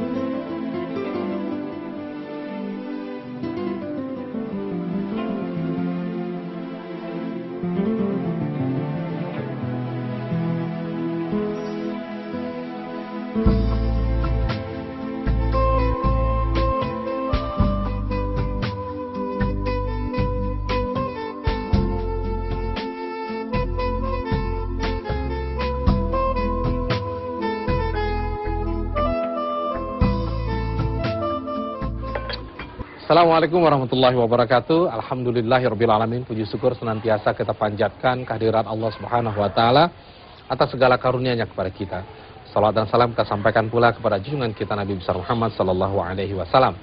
Amen. Assalamualaikum warahmatullahi wabarakatuh. Alhamdulillahirrabbilalamin. Puji syukur senantiasa kita panjatkan kehadiran Allah subhanahu wa ta'ala atas segala karunia-Nya kepada kita. Salam dan salam kita sampaikan pula kepada junjungan kita Nabi besar Muhammad sallallahu alaihi wasallam.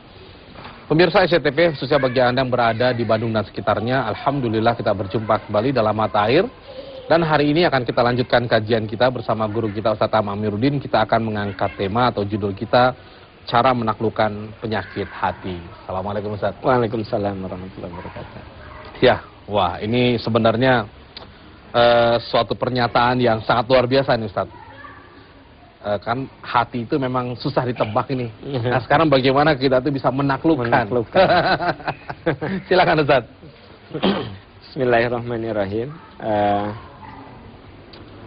Pemirsa SCTV, khususnya bagi Anda yang berada di Bandung dan sekitarnya, Alhamdulillah kita berjumpa kembali dalam mata air. Dan hari ini akan kita lanjutkan kajian kita bersama guru kita Ustaz Amiruddin. Kita akan mengangkat tema atau judul kita cara menaklukkan penyakit hati. Assalamualaikum Ustaz. Waalaikumsalam warahmatullahi wabarakatuh. Ya, wah ini sebenarnya uh, suatu pernyataan yang sangat luar biasa nih Ustaz. Uh, kan hati itu memang susah ditebak ini. Iya. Nah sekarang bagaimana kita tuh bisa menaklukkan? Menaklukkan. Silakan Ustaz. Bismillahirrahmanirrahim. Uh,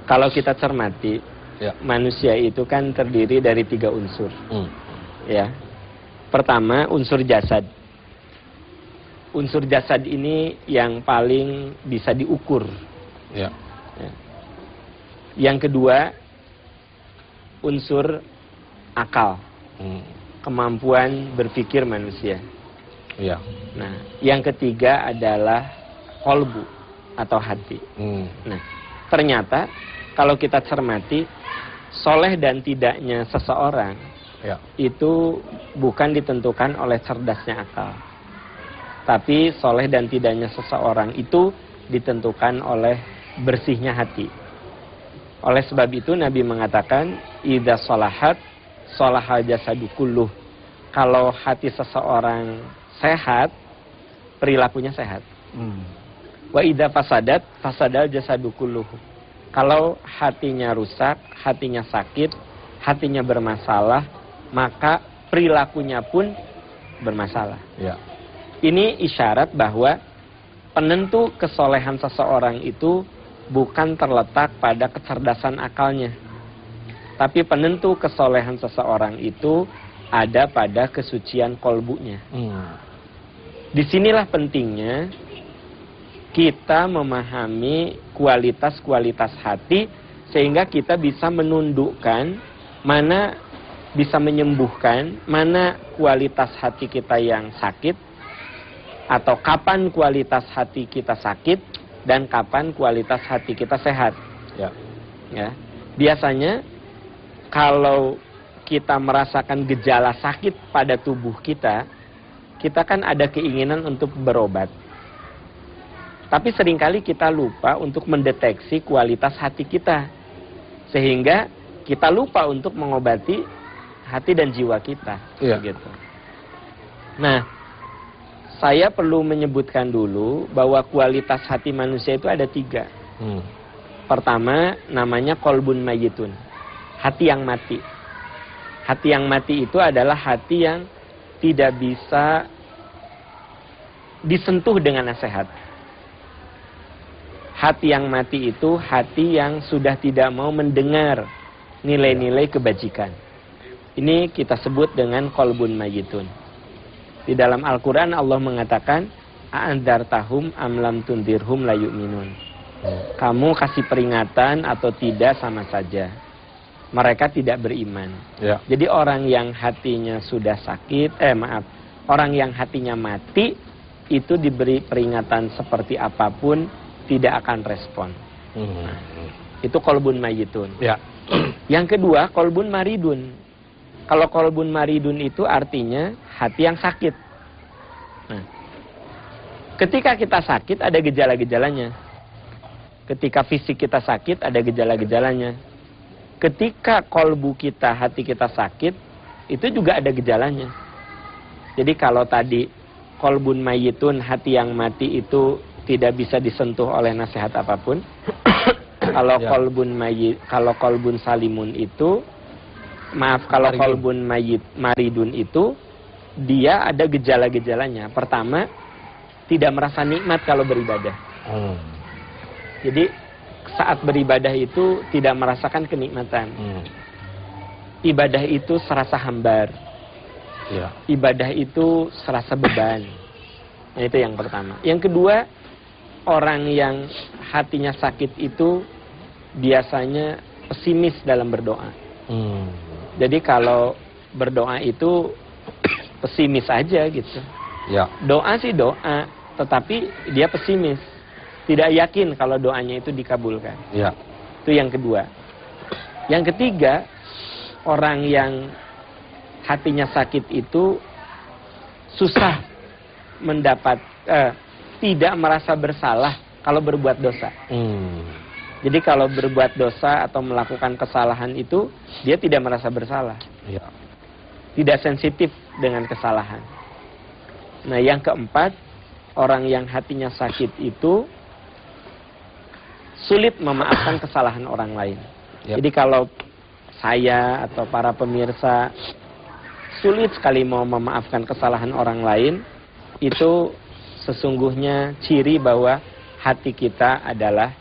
kalau kita cermati, Ya. manusia itu kan terdiri dari tiga unsur. Hmm. Ya, pertama unsur jasad. Unsur jasad ini yang paling bisa diukur. Ya. Ya. Yang kedua unsur akal, Hmm. kemampuan berpikir manusia. Ya. Nah, yang ketiga adalah kolbu atau hati. Hmm. Nah, ternyata kalau kita cermati, soleh dan tidaknya seseorang Ya. itu bukan ditentukan oleh cerdasnya akal. Tapi soleh dan tidaknya seseorang itu ditentukan oleh bersihnya hati. Oleh sebab itu Nabi mengatakan, Ida solahat, solahal jasadu kulluh. Kalau hati seseorang sehat, perilakunya sehat. Hmm. Wa ida fasadat, fasadal jasadu kulluh. Kalau hatinya rusak, hatinya sakit, hatinya bermasalah, maka perilakunya pun bermasalah. Ya. Ini isyarat bahwa penentu kesolehan seseorang itu bukan terletak pada kecerdasan akalnya. Tapi penentu kesolehan seseorang itu ada pada kesucian kolbunya. Hmm. Di sinilah pentingnya kita memahami kualitas-kualitas hati sehingga kita bisa menundukkan mana bisa menyembuhkan mana kualitas hati kita yang sakit atau kapan kualitas hati kita sakit dan kapan kualitas hati kita sehat. Ya. Ya. Biasanya kalau kita merasakan gejala sakit pada tubuh kita, kita kan ada keinginan untuk berobat. Tapi sering kali kita lupa untuk mendeteksi kualitas hati kita. Sehingga kita lupa untuk mengobati hati dan jiwa kita. Iya. Begitu. Nah, saya perlu menyebutkan dulu bahwa kualitas hati manusia itu ada tiga. Hmm. Pertama, namanya kolbun mayitun. Hati yang mati. Hati yang mati itu adalah hati yang tidak bisa disentuh dengan nasihat. Hati yang mati itu hati yang sudah tidak mau mendengar nilai-nilai kebajikan. Ini kita sebut dengan kolbun mayitun. Di dalam Al-Quran Allah mengatakan, A'andartahum amlam tundirhum la yu'minun. Kamu kasih peringatan atau tidak sama saja. Mereka tidak beriman. Ya. Jadi orang yang hatinya sudah sakit, eh maaf, orang yang hatinya mati itu diberi peringatan seperti apa pun tidak akan respon. Hmm. Itu kolbun mayitun. Ya. Yang kedua, kolbun maridun. Kalau kolbun maridun itu artinya hati yang sakit. Nah, ketika kita sakit ada gejala-gejalanya. Ketika fisik kita sakit ada gejala-gejalanya. Ketika kolbu kita, hati kita sakit, itu juga ada gejalanya. Jadi kalau tadi kolbun mayitun, hati yang mati itu tidak bisa disentuh oleh nasihat apa pun. kalau Ya. kolbun mayit, kalau kolbun salimun itu maaf kalau kolbun mayit maridun itu dia ada gejala-gejalanya. Pertama, tidak merasa nikmat kalau beribadah. Hmm. Jadi saat beribadah itu tidak merasakan kenikmatan. Hmm. Ibadah itu serasa hambar. Ya. Ibadah itu serasa beban. Nah, itu yang pertama. Yang kedua, orang yang hatinya sakit itu biasanya pesimis dalam berdoa. Hmm. Jadi kalau berdoa itu pesimis aja gitu. Ya. Doa sih doa, tetapi dia pesimis. Tidak yakin kalau doanya itu dikabulkan. Ya. Itu yang kedua. Yang ketiga, orang yang hatinya sakit itu susah mendapat eh, tidak merasa bersalah kalau berbuat dosa. Hmm. Jadi kalau berbuat dosa atau melakukan kesalahan itu dia tidak merasa bersalah, Ya. tidak sensitif dengan kesalahan. Nah, yang keempat, orang yang hatinya sakit itu sulit memaafkan kesalahan orang lain. Yap. Jadi kalau saya atau para pemirsa sulit sekali mau memaafkan kesalahan orang lain, itu sesungguhnya ciri bahwa hati kita adalah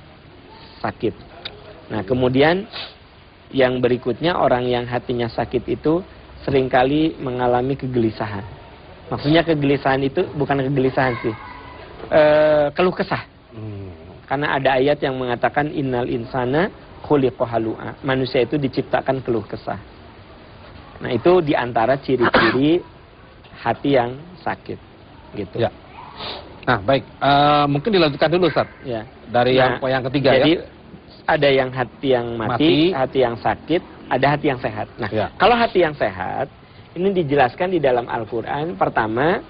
sakit. Nah, kemudian yang berikutnya orang yang hatinya sakit itu sering kali mengalami kegelisahan. Maksudnya kegelisahan itu bukan kegelisahan sih, eh, keluh kesah. Hmm. Karena ada ayat yang mengatakan innal insana khuliqa halu'a. Manusia itu diciptakan keluh kesah. Nah, itu di antara ciri-ciri hati yang sakit. Gitu. Ya. Nah, baik. Eh, mungkin dilanjutkan dulu, Ustaz. Ya. Dari Nah, yang yang ketiga Jadi ya. ada yang hati yang mati, Mati. hati yang sakit, ada hati yang sehat. Nah, Ya. kalau hati yang sehat ini dijelaskan di dalam Al-Qur'an. Pertama,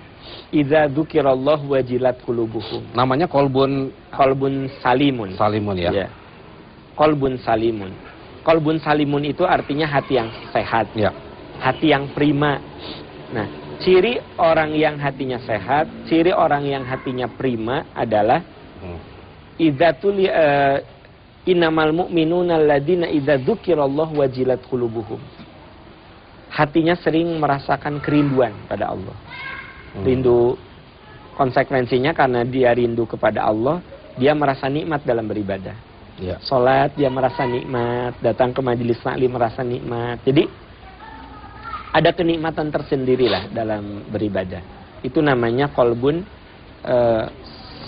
idza dzukirallahu wajilat qulubuhum. Namanya kolbun Qalbun salimun. salimun ya. Ya. Kolbun salimun. Kolbun salimun itu artinya hati yang sehat, Ya. hati yang prima. Nah, ciri orang yang hatinya sehat, ciri orang yang hatinya prima adalah Hmm. Idza tuli eh, innamal mu'minuna alladzina idza dzukirallahu wajilat qulubuhum. Hatinya sering merasakan kerinduan pada Allah. Hmm. Rindu konsekuensinya karena dia rindu kepada Allah, dia merasa nikmat dalam beribadah. Ya. Sholat dia merasa nikmat, datang ke majelis taklim merasa nikmat. Jadi ada kenikmatan tersendiri lah dalam beribadah. Itu namanya kolbun eh,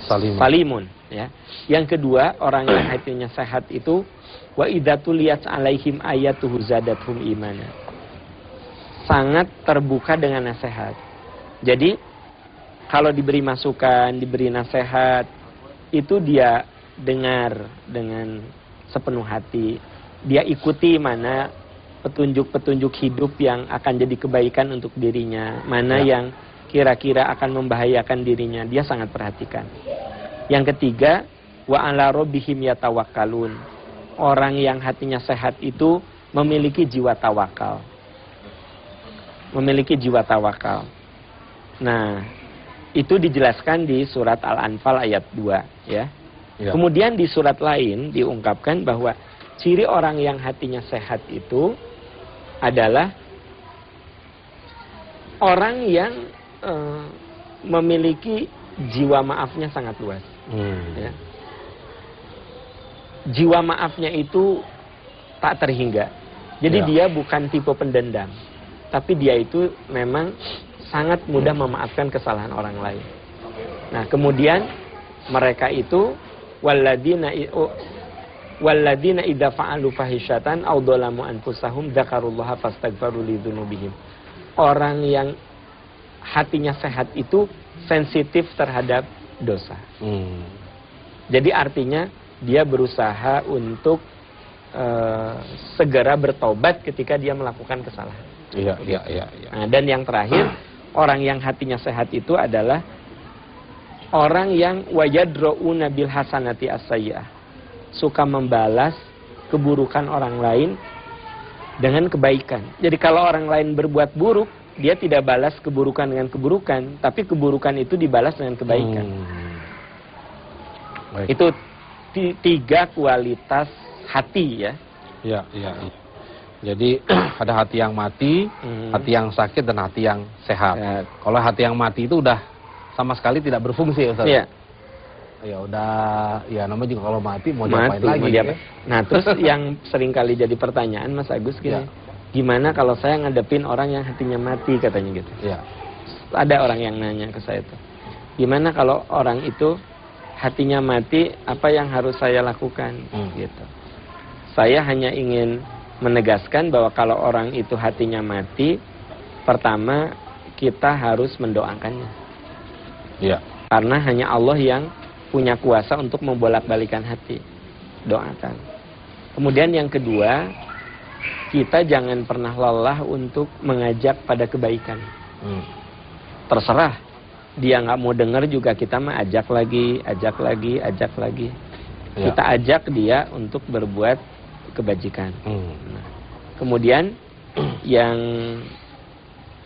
Salimun. salimun. Ya. Yang kedua orang yang hatinya sehat itu wa idatuliyat alaihim ayatuhu zadathum imana. Sangat terbuka dengan nasihat. Jadi kalau diberi masukan, diberi nasihat, itu dia dengar dengan sepenuh hati. Dia ikuti mana petunjuk-petunjuk hidup yang akan jadi kebaikan untuk dirinya, mana Ya. yang kira-kira akan membahayakan dirinya. Dia sangat perhatikan. Yang ketiga, wa ala rabbihim yatawakkalun. Orang yang hatinya sehat itu memiliki jiwa tawakal. Memiliki jiwa tawakal. Nah, itu dijelaskan di surat Al-Anfal ayat 2 ya. Ya. Kemudian di surat lain diungkapkan bahwa ciri orang yang hatinya sehat itu adalah orang yang eh, memiliki jiwa maafnya sangat luas. Hmm. Ya. Jiwa maafnya itu tak terhingga. Jadi Ya. dia bukan tipe pendendam, tapi dia itu memang sangat mudah memaafkan kesalahan orang lain. Nah, kemudian mereka itu walladina oh, walladina idza fa'alu fahisyatan aw dzalamu anfusahum dzakarullaha fastaghfaru lidzunubihim. Orang yang hatinya sehat itu sensitif terhadap dosa. Hmm. Jadi artinya dia berusaha untuk eh, segera bertobat ketika dia melakukan kesalahan. Iya, iya, iya, iya. Nah, dan yang terakhir, orang yang hatinya sehat itu adalah orang yang wajadro'una bil hasanati as-sayyi'ah. Suka membalas keburukan orang lain dengan kebaikan. Jadi kalau orang lain berbuat buruk, dia tidak balas keburukan dengan keburukan, tapi keburukan itu dibalas dengan kebaikan. Hmm. Baik. Itu ti- tiga kualitas hati ya. Ya, ya, ya. Jadi ada hati yang mati, hmm. hati yang sakit dan hati yang sehat. Ya. Kalau hati yang mati itu udah sama sekali tidak berfungsi Ustaz. Iya. Ya udah, ya namanya juga kalau mati mau mati, diapain lagi. ya? Nah, terus yang sering kali jadi pertanyaan Mas Agus gini. Ya. Gimana kalau saya ngadepin orang yang hatinya mati katanya gitu. Ya. Ada orang yang nanya ke saya tuh. Gimana kalau orang itu hatinya mati, apa yang harus saya lakukan hmm. gitu. Saya hanya ingin menegaskan bahwa kalau orang itu hatinya mati, pertama kita harus mendoakannya. Ya. Karena hanya Allah yang punya kuasa untuk membolak-balikan hati. Doakan. Kemudian yang kedua, kita jangan pernah lelah untuk mengajak pada kebaikan. Hmm. Terserah, dia nggak mau dengar juga kita mah ajak lagi, ajak lagi, ajak lagi. Ya. Kita ajak dia untuk berbuat kebajikan. Hmm. Nah, kemudian yang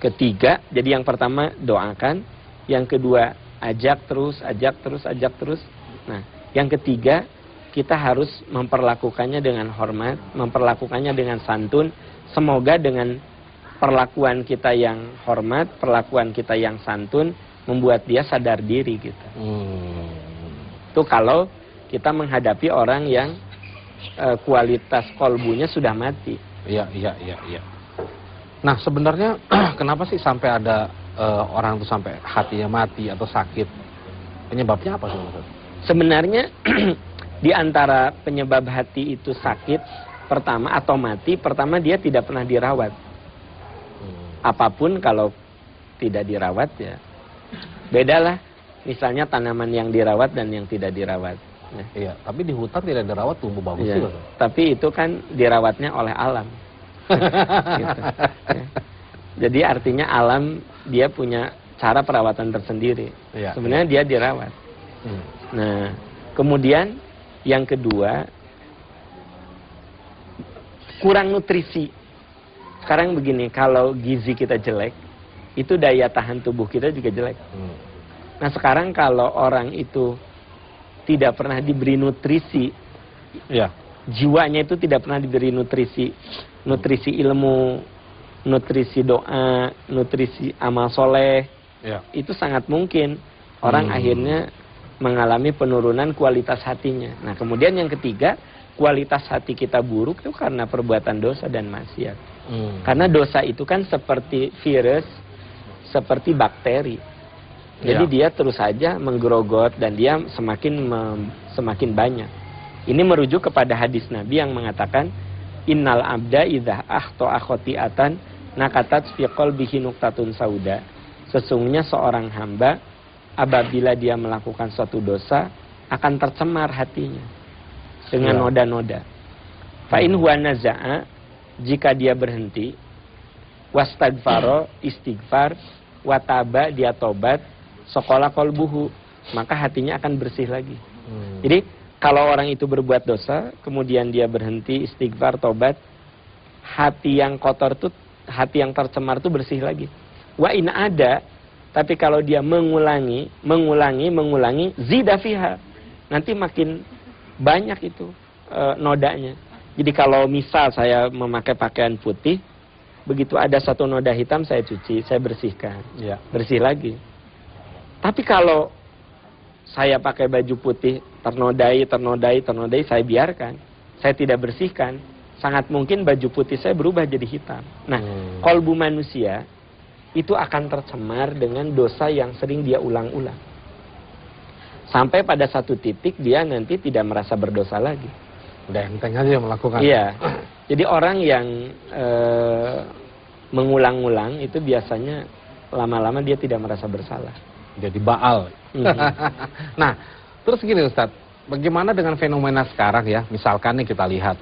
ketiga, jadi yang pertama doakan, yang kedua ajak terus, ajak terus, ajak terus. Nah, yang ketiga kita harus memperlakukannya dengan hormat, memperlakukannya dengan santun. Semoga dengan perlakuan kita yang hormat, perlakuan kita yang santun membuat dia sadar diri gitu. Hmm. Itu kalau kita menghadapi orang yang e, kualitas kolbunya sudah mati. Iya, iya, iya, iya. Nah, sebenarnya kenapa sih sampai ada e, orang itu sampai hatinya mati atau sakit? Penyebabnya apa sebenarnya? Sebenarnya di antara penyebab hati itu sakit pertama atau mati, pertama dia tidak pernah dirawat. Hmm. Apa pun kalau tidak dirawat ya bedalah. Misalnya tanaman yang dirawat dan yang tidak dirawat. Ya. Iya, tapi di hutan tidak dirawat tumbuh bagus iya. juga. Tapi itu kan dirawatnya oleh alam. gitu. ya. Jadi artinya alam dia punya cara perawatan tersendiri. Iya, Sebenarnya iya. dia dirawat. Hmm. Nah, kemudian yang kedua kurang nutrisi. Sekarang begini, kalau gizi kita jelek, itu daya tahan tubuh kita juga jelek. Hmm. Nah sekarang kalau orang itu tidak pernah diberi nutrisi, ya. jiwanya itu tidak pernah diberi nutrisi, nutrisi ilmu, nutrisi doa, nutrisi amal soleh, ya. itu sangat mungkin orang hmm. akhirnya mengalami penurunan kualitas hatinya. Nah kemudian yang ketiga, kualitas hati kita buruk itu karena perbuatan dosa dan maksiat. Hmm. Karena dosa itu kan seperti virus, seperti bakteri. Jadi ya. dia terus saja menggerogot dan dia semakin mem, semakin banyak. Ini merujuk kepada hadis Nabi yang mengatakan innal abda idza ahto akhotiatan nakatat fi qalbihi nuqtatun sauda. Sesungguhnya seorang hamba apabila dia melakukan suatu dosa akan tercemar hatinya dengan ya. noda-noda. Fa in huwa naza'a jika dia berhenti wastagfaro istighfar wataba dia tobat sekolah kolbuhu maka hatinya akan bersih lagi. Hmm. Jadi kalau orang itu berbuat dosa, kemudian dia berhenti istighfar, tobat, hati yang kotor itu, hati yang tercemar itu bersih lagi. Wa in ada, tapi kalau dia mengulangi, mengulangi, mengulangi, zidafiha, nanti makin banyak itu e, nodanya. Jadi kalau misal saya memakai pakaian putih, begitu ada satu noda hitam saya cuci, saya bersihkan, ya. bersih lagi. Tapi kalau saya pakai baju putih ternodai, ternodai, ternodai, saya biarkan. Saya tidak bersihkan. Sangat mungkin baju putih saya berubah jadi hitam. Nah, hmm. kolbu manusia itu akan tercemar dengan dosa yang sering dia ulang-ulang. Sampai pada satu titik dia nanti tidak merasa berdosa lagi. Udah enteng aja melakukan. Iya. Jadi orang yang e, mengulang-ulang itu biasanya lama-lama dia tidak merasa bersalah jadi baal. Mm-hmm. nah, terus gini Ustaz, bagaimana dengan fenomena sekarang ya? Misalkan nih kita lihat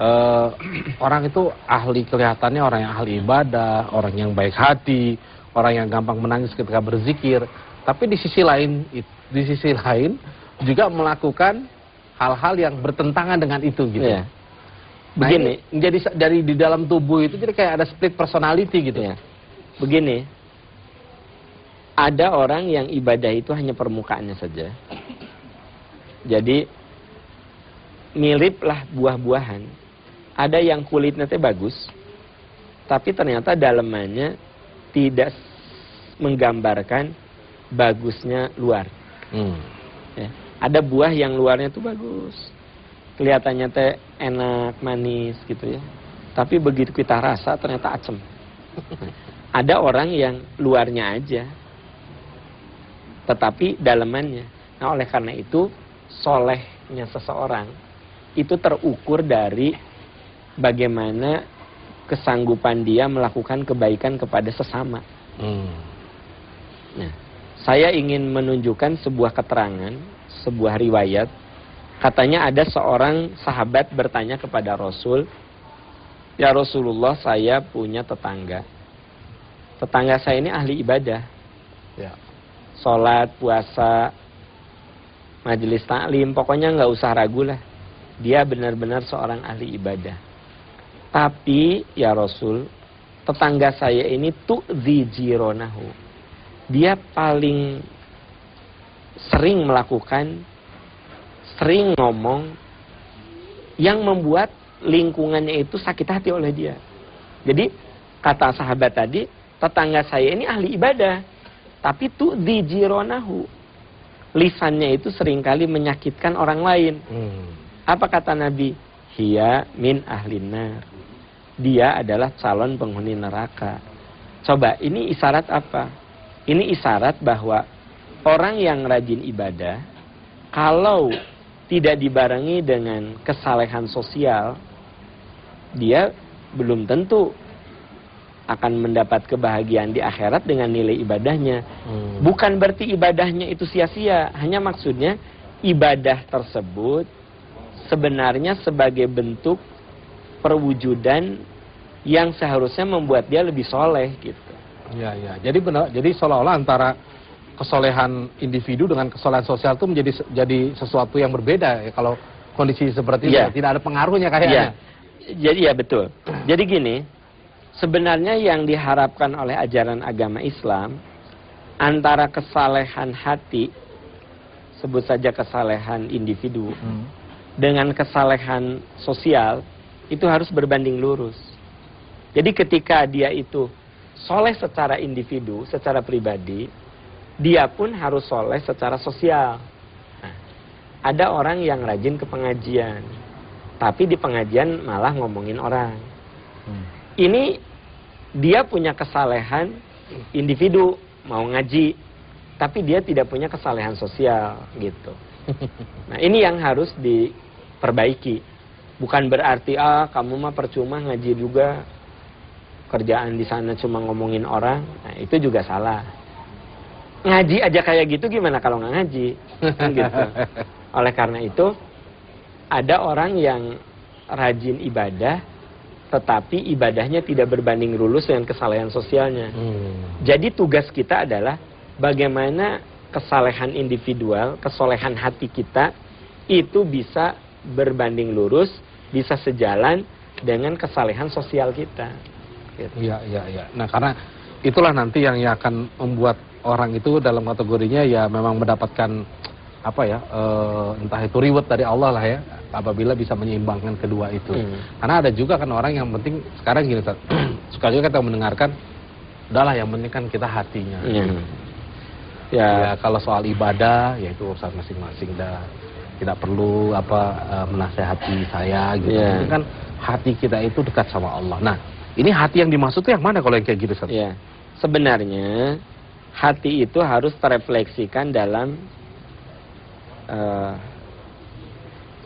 uh, orang itu ahli kelihatannya orang yang ahli ibadah, orang yang baik hati, orang yang gampang menangis ketika berzikir, tapi di sisi lain di sisi lain juga melakukan hal-hal yang bertentangan dengan itu gitu. Yeah. Nah, Begini, ini jadi dari di dalam tubuh itu jadi kayak ada split personality gitu. ya. Begini, ada orang yang ibadah itu hanya permukaannya saja. Jadi miriplah buah-buahan. Ada yang kulitnya teh bagus, tapi ternyata dalemannya tidak menggambarkan bagusnya luar. Hmm. Ya. Ada buah yang luarnya tuh bagus, kelihatannya teh enak, manis gitu ya. Tapi begitu kita rasa ternyata acem. ada orang yang luarnya aja, tetapi dalemannya. Nah oleh karena itu solehnya seseorang itu terukur dari bagaimana kesanggupan dia melakukan kebaikan kepada sesama. Hmm. Nah, saya ingin menunjukkan sebuah keterangan, sebuah riwayat. Katanya ada seorang sahabat bertanya kepada Rasul, Ya Rasulullah, saya punya tetangga. Tetangga saya ini ahli ibadah. Ya. Sholat, puasa, majelis taklim, pokoknya nggak usah ragu lah. Dia benar-benar seorang ahli ibadah. Tapi ya Rasul, tetangga saya ini tuh jironahu. Dia paling sering melakukan, sering ngomong, yang membuat lingkungannya itu sakit hati oleh dia. Jadi kata sahabat tadi, tetangga saya ini ahli ibadah, tapi tuh jironahu. Lisannya itu sering kali menyakitkan orang lain. Hmm. Apa kata Nabi? Hia min ahlinar dia adalah calon penghuni neraka. Coba, ini isyarat apa? Ini isyarat bahwa orang yang rajin ibadah, kalau tidak dibarengi dengan kesalehan sosial, dia belum tentu akan mendapat kebahagiaan di akhirat dengan nilai ibadahnya. Hmm. Bukan berarti ibadahnya itu sia-sia, hanya maksudnya ibadah tersebut sebenarnya sebagai bentuk perwujudan yang seharusnya membuat dia lebih soleh gitu. Ya ya. Jadi benar. Jadi seolah-olah antara kesolehan individu dengan kesolehan sosial itu menjadi jadi sesuatu yang berbeda ya kalau kondisi seperti ya. itu tidak ada pengaruhnya kayaknya. Ya. Jadi ya betul. Jadi gini, sebenarnya yang diharapkan oleh ajaran agama Islam antara kesalehan hati sebut saja kesalehan individu hmm. Dengan kesalehan sosial itu harus berbanding lurus. Jadi ketika dia itu soleh secara individu, secara pribadi, dia pun harus soleh secara sosial. Nah, ada orang yang rajin ke pengajian, tapi di pengajian malah ngomongin orang. Hmm. Ini dia punya kesalehan individu, mau ngaji, tapi dia tidak punya kesalehan sosial gitu. Nah ini yang harus diperbaiki Bukan berarti ah kamu mah percuma ngaji juga kerjaan di sana cuma ngomongin orang. Nah, itu juga salah. Ngaji aja kayak gitu gimana kalau nggak ngaji? Gitu. Oleh karena itu ada orang yang rajin ibadah tetapi ibadahnya tidak berbanding lurus dengan kesalehan sosialnya. Hmm. Jadi tugas kita adalah bagaimana kesalehan individual, kesolehan hati kita itu bisa berbanding lurus bisa sejalan dengan kesalehan sosial kita. Gitu. Iya, iya, iya. Nah, karena itulah nanti yang, akan membuat orang itu dalam kategorinya ya memang mendapatkan apa ya, e, entah itu reward dari Allah lah ya, apabila bisa menyeimbangkan kedua itu. Hmm. Karena ada juga kan orang yang penting sekarang gini, suka juga kita mendengarkan, udahlah yang penting kan kita hatinya. Hmm. Ya. ya kalau soal ibadah ya itu urusan masing-masing dah tidak perlu apa uh, menasehati saya gitu. Yeah. kan hati kita itu dekat sama Allah. Nah, ini hati yang dimaksud itu yang mana kalau yang kayak gitu Ustaz? Yeah. Sebenarnya hati itu harus terefleksikan dalam uh,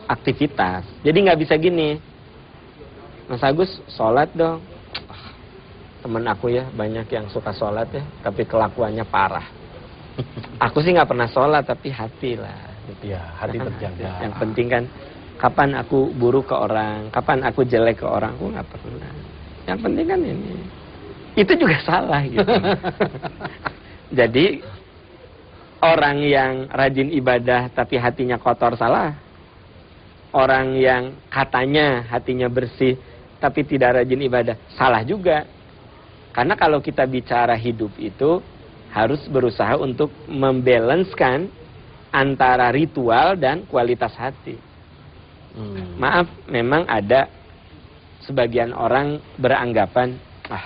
aktivitas. Jadi nggak bisa gini, Mas Agus sholat dong. Temen aku ya banyak yang suka sholat ya, tapi kelakuannya parah. Aku sih nggak pernah sholat tapi hati lah gitu ya hati terjaga. yang penting kan kapan aku buruk ke orang kapan aku jelek ke orang aku nggak pernah. Yang penting kan ini. Itu juga salah gitu. Jadi orang yang rajin ibadah tapi hatinya kotor salah. Orang yang katanya hatinya bersih tapi tidak rajin ibadah salah juga. Karena kalau kita bicara hidup itu harus berusaha untuk membalanskan antara ritual dan kualitas hati. Hmm. Maaf, memang ada sebagian orang beranggapan ah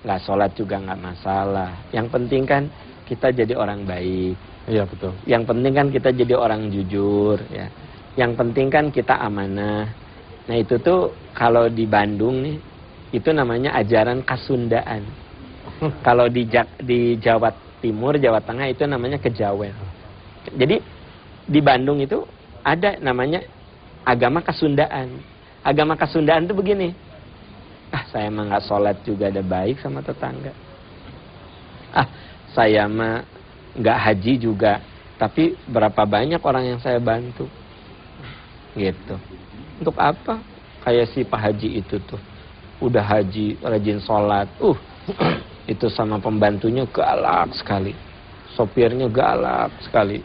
nggak sholat juga nggak masalah. Yang penting kan kita jadi orang baik. Iya betul. Yang penting kan kita jadi orang jujur ya. Yang penting kan kita amanah. Nah itu tuh kalau di Bandung nih itu namanya ajaran kasundaan. kalau di di Jawa Timur, Jawa Tengah itu namanya kejawen. Jadi di Bandung itu ada namanya agama kasundaan. Agama kasundaan itu begini. Ah, saya mah nggak sholat juga ada baik sama tetangga. Ah, saya mah nggak haji juga, tapi berapa banyak orang yang saya bantu. Gitu. Untuk apa? Kayak si Pak Haji itu tuh. Udah haji, rajin sholat. Uh, itu sama pembantunya galak sekali. Sopirnya galak sekali.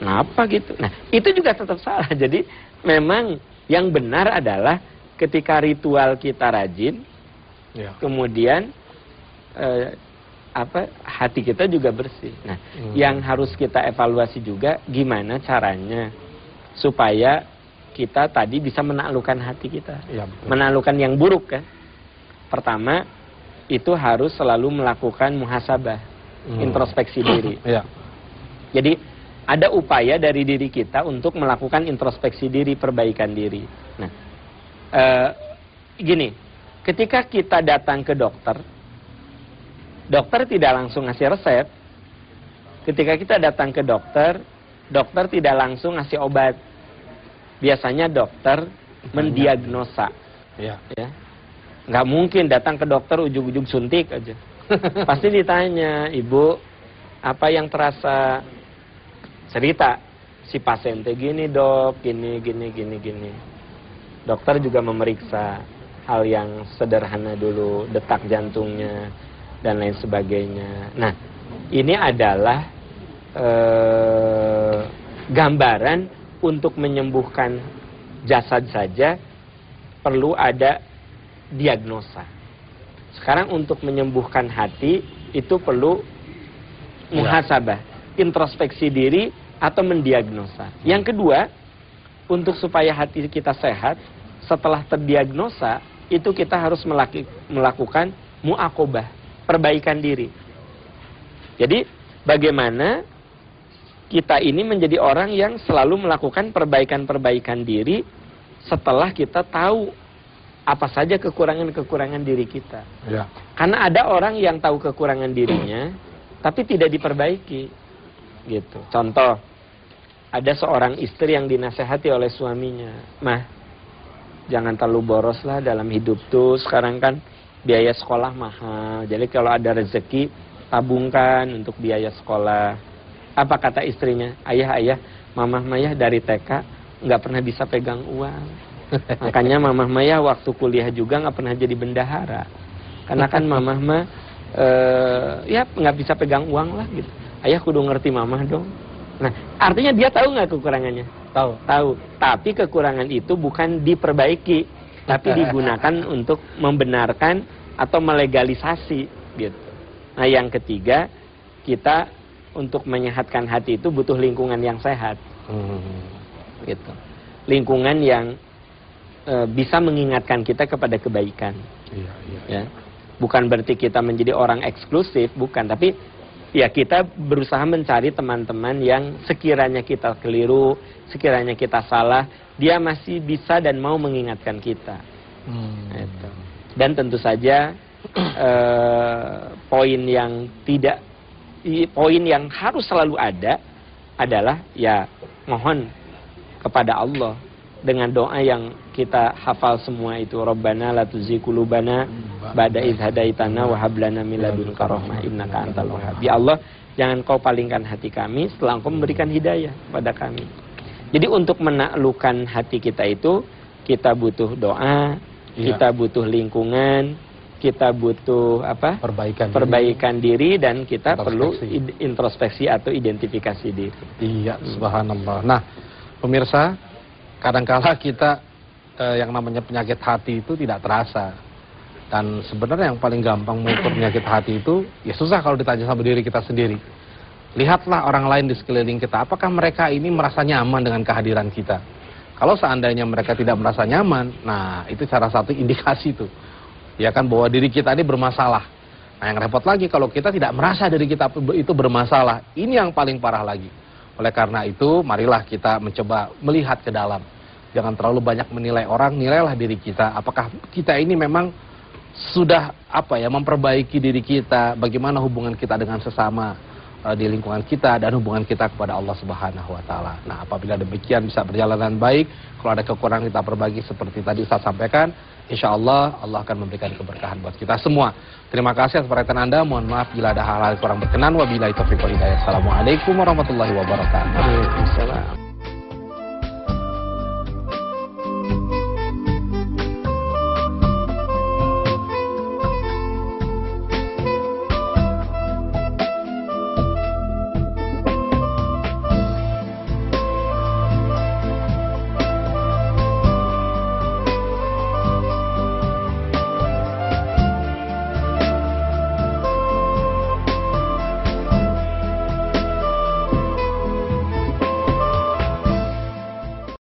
Kenapa gitu? Nah, itu juga tetap salah. Jadi, memang yang benar adalah ketika ritual kita rajin, ya. kemudian eh, apa hati kita juga bersih. Nah, hmm. yang harus kita evaluasi juga gimana caranya supaya kita tadi bisa menaklukkan hati kita, ya, menaklukkan yang buruk kan. Pertama itu harus selalu melakukan muhasabah, hmm. introspeksi diri. ya. Jadi ada upaya dari diri kita untuk melakukan introspeksi diri, perbaikan diri. Nah, uh, gini, ketika kita datang ke dokter, dokter tidak langsung ngasih resep. Ketika kita datang ke dokter, dokter tidak langsung ngasih obat. Biasanya dokter mendiagnosa. Ya. ya. Nggak mungkin datang ke dokter ujung-ujung suntik aja. Pasti ditanya, ibu, apa yang terasa cerita si pasien teh gini dok, gini, gini, gini, gini dokter juga memeriksa hal yang sederhana dulu, detak jantungnya dan lain sebagainya. Nah, ini adalah eh, gambaran untuk menyembuhkan jasad saja perlu ada diagnosa. Sekarang untuk menyembuhkan hati itu perlu ya. muhasabah, introspeksi diri atau mendiagnosa. Yang kedua, untuk supaya hati kita sehat, setelah terdiagnosa, itu kita harus melakukan muakobah, perbaikan diri. Jadi, bagaimana kita ini menjadi orang yang selalu melakukan perbaikan-perbaikan diri setelah kita tahu apa saja kekurangan-kekurangan diri kita. Ya. Karena ada orang yang tahu kekurangan dirinya, tapi tidak diperbaiki. Gitu. Contoh, ada seorang istri yang dinasehati oleh suaminya. Mah, jangan terlalu boros lah dalam hidup tuh. Sekarang kan biaya sekolah mahal. Jadi kalau ada rezeki, tabungkan untuk biaya sekolah. Apa kata istrinya? Ayah, ayah, mamah Maya dari TK nggak pernah bisa pegang uang. Makanya mamah Maya waktu kuliah juga nggak pernah jadi bendahara. Karena kan mamah mah eh, ya nggak bisa pegang uang lah gitu. Ayah kudu ngerti mamah dong Nah, artinya dia tahu nggak kekurangannya? Tahu. Tahu. Tapi kekurangan itu bukan diperbaiki, tapi digunakan untuk membenarkan atau melegalisasi gitu. Nah, yang ketiga, kita untuk menyehatkan hati itu butuh lingkungan yang sehat. Hmm. Gitu. Lingkungan yang e, bisa mengingatkan kita kepada kebaikan. Iya, iya. Ya. Bukan berarti kita menjadi orang eksklusif, bukan, tapi ya kita berusaha mencari teman-teman yang sekiranya kita keliru, sekiranya kita salah, dia masih bisa dan mau mengingatkan kita. Hmm. Itu. Dan tentu saja eh, poin yang tidak, poin yang harus selalu ada adalah ya mohon kepada Allah dengan doa yang kita hafal semua itu Rabbana la tuzigh qulubana ba'da idh hadaitana wa hab lana min ladunka rahmah innaka antal wahhab. Ya Allah, jangan kau palingkan hati kami setelah engkau memberikan hidayah pada kami. Jadi untuk menaklukkan hati kita itu kita butuh doa, ya. kita butuh lingkungan, kita butuh apa? Perbaikan, perbaikan diri. diri dan kita introspeksi. perlu introspeksi atau identifikasi diri. Iya, subhanallah. Nah, pemirsa, kadangkala kita eh, yang namanya penyakit hati itu tidak terasa. Dan sebenarnya yang paling gampang mengukur penyakit hati itu ya susah kalau ditanya sama diri kita sendiri. Lihatlah orang lain di sekeliling kita, apakah mereka ini merasa nyaman dengan kehadiran kita? Kalau seandainya mereka tidak merasa nyaman, nah itu salah satu indikasi tuh. Ya kan bahwa diri kita ini bermasalah. Nah yang repot lagi kalau kita tidak merasa diri kita itu bermasalah. Ini yang paling parah lagi. Oleh karena itu, marilah kita mencoba melihat ke dalam. Jangan terlalu banyak menilai orang, nilailah diri kita. Apakah kita ini memang sudah apa ya memperbaiki diri kita, bagaimana hubungan kita dengan sesama uh, di lingkungan kita dan hubungan kita kepada Allah Subhanahu wa taala. Nah, apabila demikian bisa berjalan baik, kalau ada kekurangan kita perbaiki seperti tadi Ustaz sampaikan, insya Allah Allah akan memberikan keberkahan buat kita semua. Terima kasih atas perhatian Anda. Mohon maaf bila ada hal-hal kurang berkenan. Wabillahi taufiq wal hidayah. Assalamualaikum warahmatullahi wabarakatuh. Waalaikumsalam.